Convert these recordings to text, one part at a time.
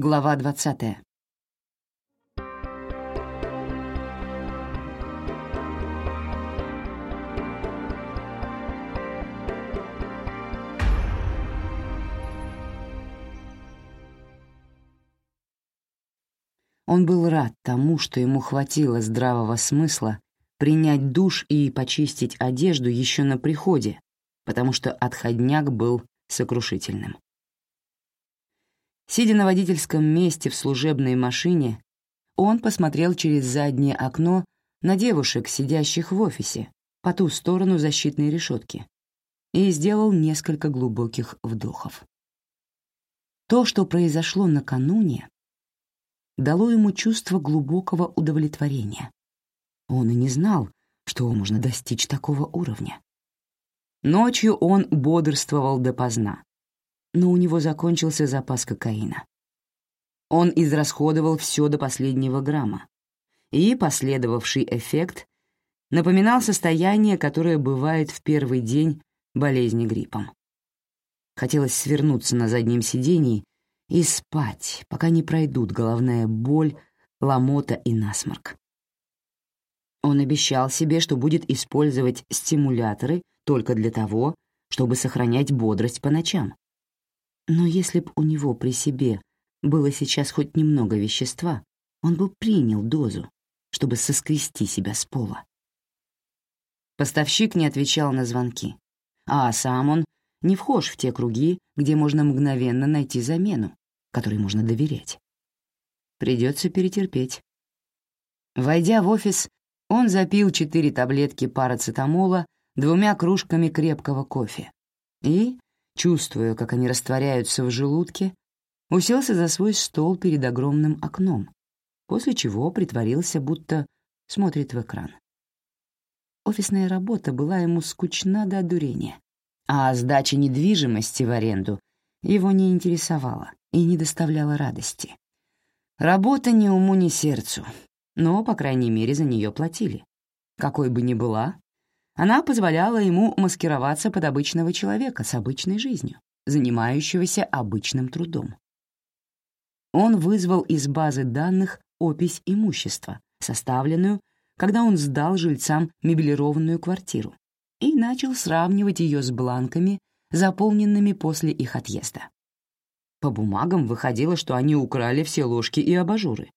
Глава двадцатая. Он был рад тому, что ему хватило здравого смысла принять душ и почистить одежду еще на приходе, потому что отходняк был сокрушительным. Сидя на водительском месте в служебной машине, он посмотрел через заднее окно на девушек, сидящих в офисе, по ту сторону защитной решетки, и сделал несколько глубоких вдохов. То, что произошло накануне, дало ему чувство глубокого удовлетворения. Он и не знал, что можно достичь такого уровня. Ночью он бодрствовал допоздна, но у него закончился запас кокаина. Он израсходовал все до последнего грамма, и последовавший эффект напоминал состояние, которое бывает в первый день болезни гриппом. Хотелось свернуться на заднем сидении и спать, пока не пройдут головная боль, ломота и насморк. Он обещал себе, что будет использовать стимуляторы только для того, чтобы сохранять бодрость по ночам. Но если б у него при себе было сейчас хоть немного вещества, он бы принял дозу, чтобы соскрести себя с пола. Поставщик не отвечал на звонки, а сам он не вхож в те круги, где можно мгновенно найти замену, которой можно доверять. Придется перетерпеть. Войдя в офис, он запил четыре таблетки парацетамола двумя кружками крепкого кофе и, чувствуя, как они растворяются в желудке, уселся за свой стол перед огромным окном, после чего притворился, будто смотрит в экран. Офисная работа была ему скучна до одурения, а сдача недвижимости в аренду его не интересовала и не доставляла радости. Работа ни уму, ни сердцу, но, по крайней мере, за нее платили. Какой бы ни была, она позволяла ему маскироваться под обычного человека с обычной жизнью, занимающегося обычным трудом. Он вызвал из базы данных опись имущества, составленную, когда он сдал жильцам меблированную квартиру, и начал сравнивать ее с бланками, заполненными после их отъезда. По бумагам выходило, что они украли все ложки и абажуры.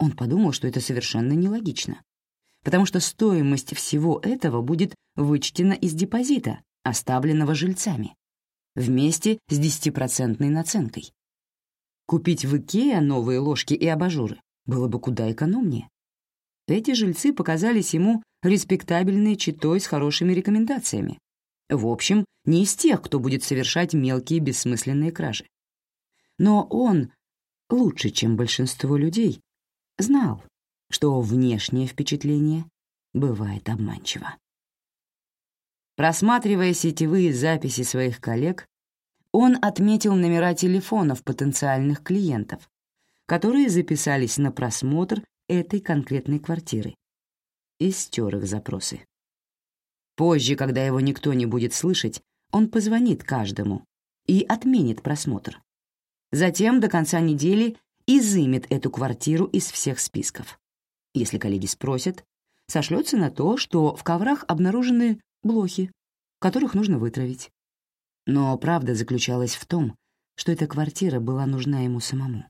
Он подумал, что это совершенно нелогично, потому что стоимость всего этого будет вычтена из депозита, оставленного жильцами, вместе с 10% наценкой. Купить в Икеа новые ложки и абажуры было бы куда экономнее. Эти жильцы показались ему респектабельной читой с хорошими рекомендациями. В общем, не из тех, кто будет совершать мелкие бессмысленные кражи. Но он, лучше, чем большинство людей, знал, что внешнее впечатление бывает обманчиво. Просматривая сетевые записи своих коллег, он отметил номера телефонов потенциальных клиентов, которые записались на просмотр этой конкретной квартиры, и стер их запросы. Позже, когда его никто не будет слышать, он позвонит каждому и отменит просмотр. Затем до конца недели изымет эту квартиру из всех списков если коллеги спросят, сошлется на то, что в коврах обнаружены блохи, которых нужно вытравить. Но правда заключалась в том, что эта квартира была нужна ему самому.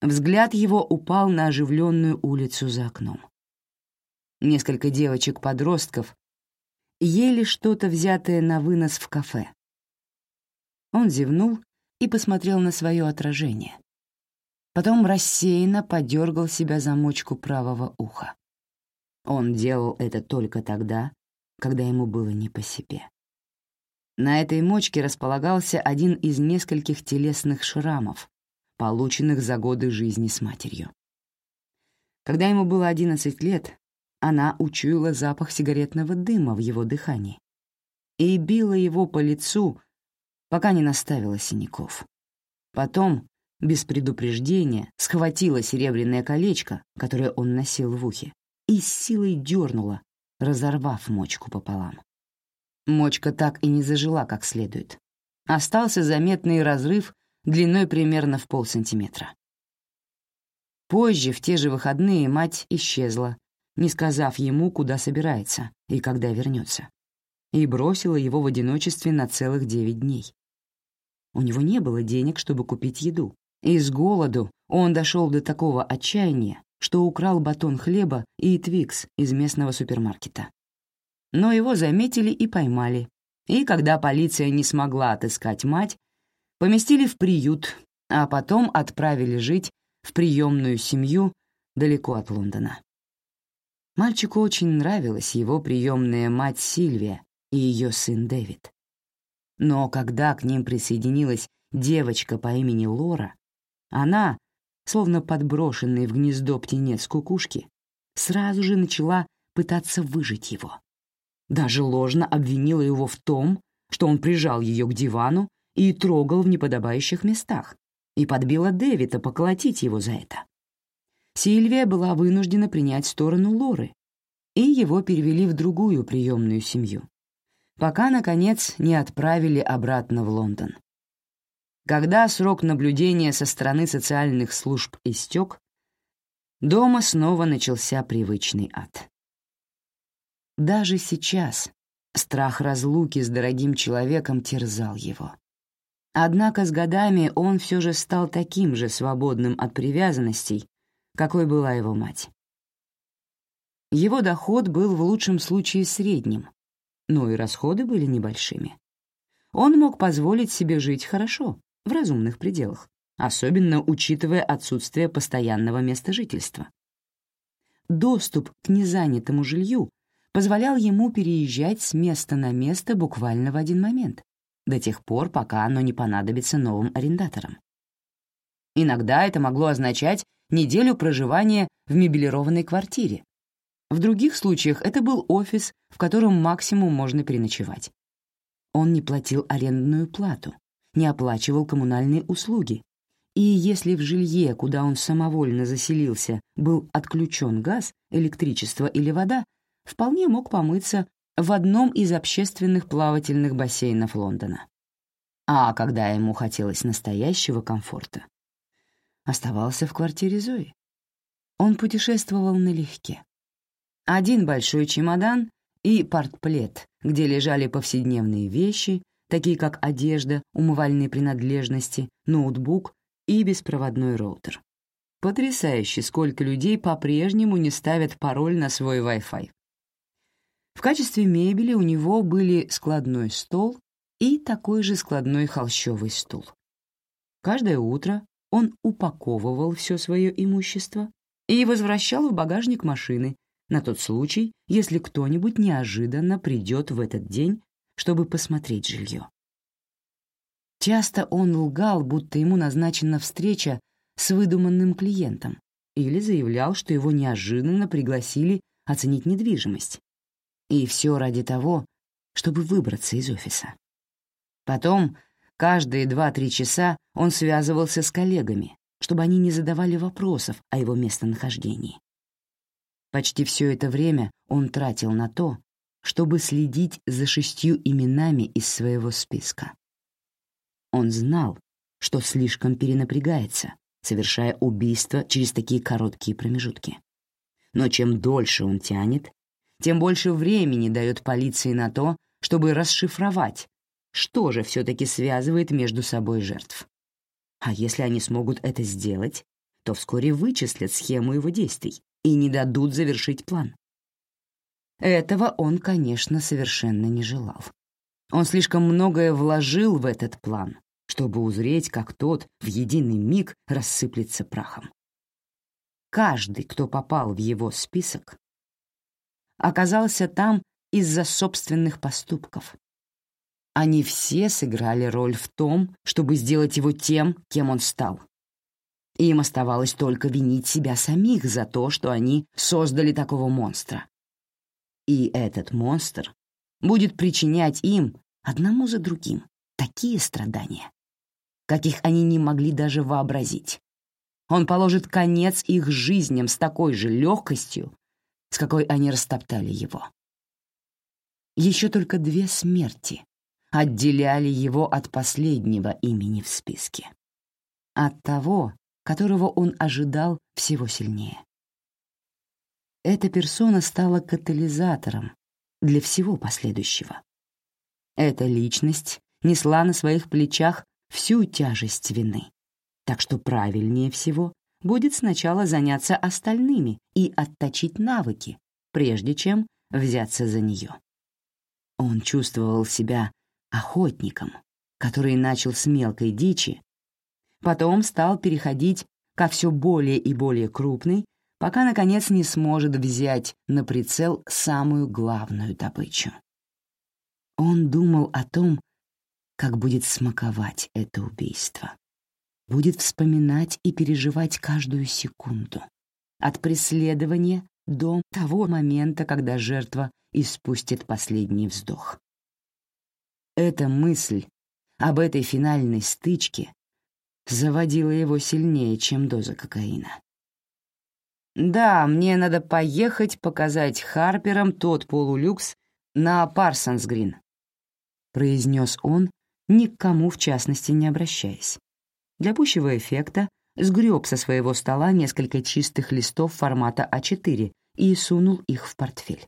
Взгляд его упал на оживленную улицу за окном. Несколько девочек-подростков ели что-то, взятое на вынос в кафе. Он зевнул и посмотрел на свое отражение, Потом рассеянно подергал себя замочку правого уха. Он делал это только тогда, когда ему было не по себе. На этой мочке располагался один из нескольких телесных шрамов, полученных за годы жизни с матерью. Когда ему было 11 лет, она учуяла запах сигаретного дыма в его дыхании и била его по лицу, пока не наставила синяков. Потом, без предупреждения схватила серебряное колечко, которое он носил в ухе, и с силой дернула, разорвав мочку пополам. Мочка так и не зажила как следует. Остался заметный разрыв длиной примерно в полсантиметра. Позже, в те же выходные, мать исчезла, не сказав ему, куда собирается и когда вернется, и бросила его в одиночестве на целых девять дней. У него не было денег, чтобы купить еду, и с голоду он дошел до такого отчаяния, что украл батон хлеба и твикс из местного супермаркета. Но его заметили и поймали, и когда полиция не смогла отыскать мать, поместили в приют, а потом отправили жить в приемную семью далеко от Лондона. Мальчику очень нравилась его приемная мать Сильвия и ее сын Дэвид. Но когда к ним присоединилась девочка по имени Лора, она, словно подброшенный в гнездо птенец кукушки, сразу же начала пытаться выжить его. Даже ложно обвинила его в том, что он прижал ее к дивану и трогал в неподобающих местах, и подбила Дэвида поколотить его за это. Сильвия была вынуждена принять сторону Лоры, и его перевели в другую приемную семью, пока, наконец, не отправили обратно в Лондон. Когда срок наблюдения со стороны социальных служб истек, дома снова начался привычный ад. Даже сейчас страх разлуки с дорогим человеком терзал его. Однако с годами он все же стал таким же свободным от привязанностей, какой была его мать. Его доход был в лучшем случае средним, но и расходы были небольшими. Он мог позволить себе жить хорошо, в разумных пределах, особенно учитывая отсутствие постоянного места жительства. Доступ к незанятому жилью позволял ему переезжать с места на место буквально в один момент, до тех пор, пока оно не понадобится новым арендаторам. Иногда это могло означать неделю проживания в мебелированной квартире. В других случаях это был офис, в котором максимум можно переночевать. Он не платил арендную плату, не оплачивал коммунальные услуги, и если в жилье, куда он самовольно заселился, был отключен газ, электричество или вода, вполне мог помыться в одном из общественных плавательных бассейнов Лондона. А когда ему хотелось настоящего комфорта, оставался в квартире Зои. Он путешествовал налегке. Один большой чемодан и портплет, где лежали повседневные вещи, такие как одежда, умывальные принадлежности, ноутбук и беспроводной роутер. Потрясающе, сколько людей по-прежнему не ставят пароль на свой Wi-Fi. В качестве мебели у него были складной стол и такой же складной холщовый стул. Каждое утро он упаковывал все свое имущество и возвращал в багажник машины на тот случай, если кто-нибудь неожиданно придет в этот день, чтобы посмотреть жилье. Часто он лгал, будто ему назначена встреча с выдуманным клиентом, или заявлял, что его неожиданно пригласили оценить недвижимость, и все ради того, чтобы выбраться из офиса. Потом, каждые два-три часа он связывался с коллегами, чтобы они не задавали вопросов о его местонахождении. Почти все это время он тратил на то, чтобы следить за шестью именами из своего списка. Он знал, что слишком перенапрягается, совершая убийство через такие короткие промежутки. Но чем дольше он тянет, тем больше времени дает полиции на то, чтобы расшифровать, что же все-таки связывает между собой жертв. А если они смогут это сделать, то вскоре вычислят схему его действий и не дадут завершить план. Этого он, конечно, совершенно не желал. Он слишком многое вложил в этот план, чтобы узреть, как тот в единый миг рассыплется прахом. Каждый, кто попал в его список, оказался там из-за собственных поступков. Они все сыграли роль в том, чтобы сделать его тем, кем он стал. им оставалось только винить себя самих за то, что они создали такого монстра. И этот монстр будет причинять им, одному за другим, такие страдания, каких они не могли даже вообразить. Он положит конец их жизням с такой же легкостью, с какой они растоптали его. Еще только две смерти отделяли его от последнего имени в списке. от того, которого он ожидал всего сильнее. Эта персона стала катализатором для всего последующего. Эта личность несла на своих плечах всю тяжесть вины, так что правильнее всего будет сначала заняться остальными и отточить навыки, прежде чем взяться за нее. Он чувствовал себя охотником, который начал с мелкой дичи, потом стал переходить ко все более и более крупной, пока, наконец, не сможет взять на прицел самую главную добычу. Он думал о том, как будет смаковать это убийство. Будет вспоминать и переживать каждую секунду. От преследования до того момента, когда жертва испустит последний вздох. Эта мысль об этой финальной стычке заводила его сильнее, чем доза кокаина. «Да, мне надо поехать показать Харперам тот полулюкс на Парсонс-Грин», произнес он, ни к кому в частности не обращаясь. Для пущего эффекта сгреб со своего стола несколько чистых листов формата А4 и сунул их в портфель.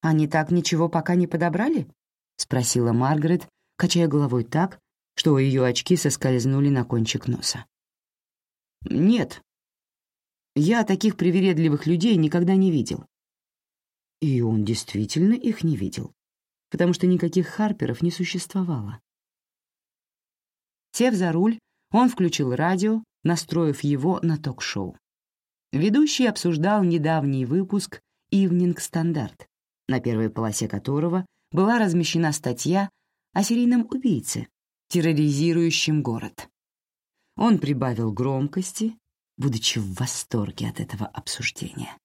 «Они так ничего пока не подобрали?» — спросила Маргарет, качая головой так, что ее очки соскользнули на кончик носа. «Нет. Я таких привередливых людей никогда не видел». И он действительно их не видел потому что никаких Харперов не существовало. Сев за руль, он включил радио, настроив его на ток-шоу. Ведущий обсуждал недавний выпуск «Ивнинг Стандарт», на первой полосе которого была размещена статья о серийном убийце, терроризирующем город. Он прибавил громкости, будучи в восторге от этого обсуждения.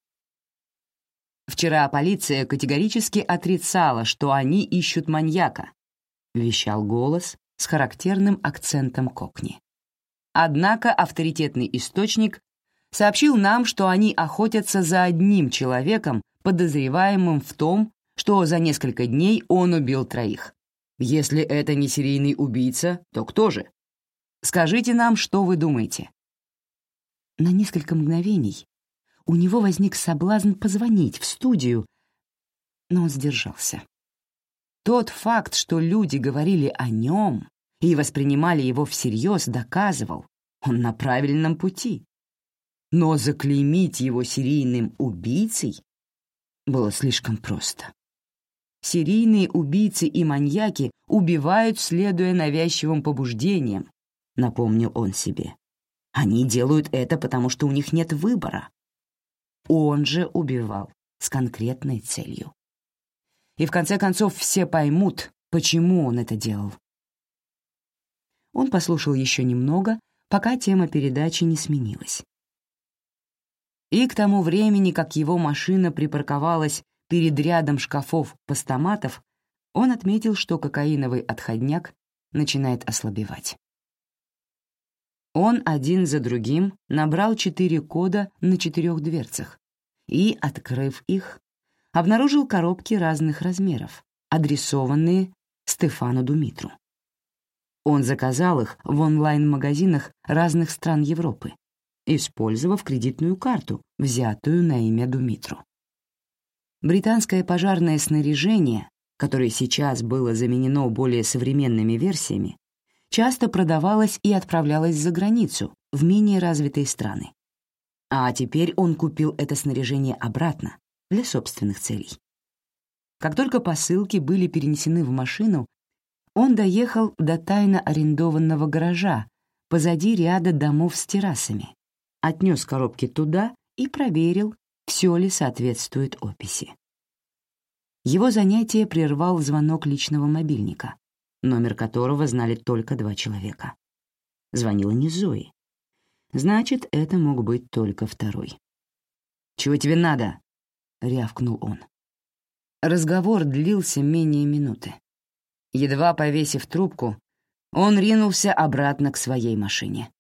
Вчера полиция категорически отрицала, что они ищут маньяка, вещал голос с характерным акцентом кокни. Однако авторитетный источник сообщил нам, что они охотятся за одним человеком, подозреваемым в том, что за несколько дней он убил троих. Если это не серийный убийца, то кто же? Скажите нам, что вы думаете. На несколько мгновений у него возник соблазн позвонить в студию, но он сдержался. Тот факт, что люди говорили о нем и воспринимали его всерьез, доказывал, он на правильном пути. Но заклеймить его серийным убийцей было слишком просто. Серийные убийцы и маньяки убивают, следуя навязчивым побуждениям, напомнил он себе. Они делают это, потому что у них нет выбора. Он же убивал с конкретной целью. И в конце концов все поймут, почему он это делал. Он послушал еще немного, пока тема передачи не сменилась. И к тому времени, как его машина припарковалась перед рядом шкафов-постаматов, он отметил, что кокаиновый отходняк начинает ослабевать. Он один за другим набрал четыре кода на четырех дверцах и, открыв их, обнаружил коробки разных размеров, адресованные Стефану Думитру. Он заказал их в онлайн-магазинах разных стран Европы, использовав кредитную карту, взятую на имя Думитру. Британское пожарное снаряжение, которое сейчас было заменено более современными версиями, часто продавалось и отправлялось за границу, в менее развитые страны. А теперь он купил это снаряжение обратно, для собственных целей. Как только посылки были перенесены в машину, он доехал до тайно арендованного гаража позади ряда домов с террасами, отнес коробки туда и проверил, все ли соответствует описи. Его занятие прервал звонок личного мобильника, номер которого знали только два человека. Звонила не Зои. Значит, это мог быть только второй. «Чего тебе надо?» — рявкнул он. Разговор длился менее минуты. Едва повесив трубку, он ринулся обратно к своей машине.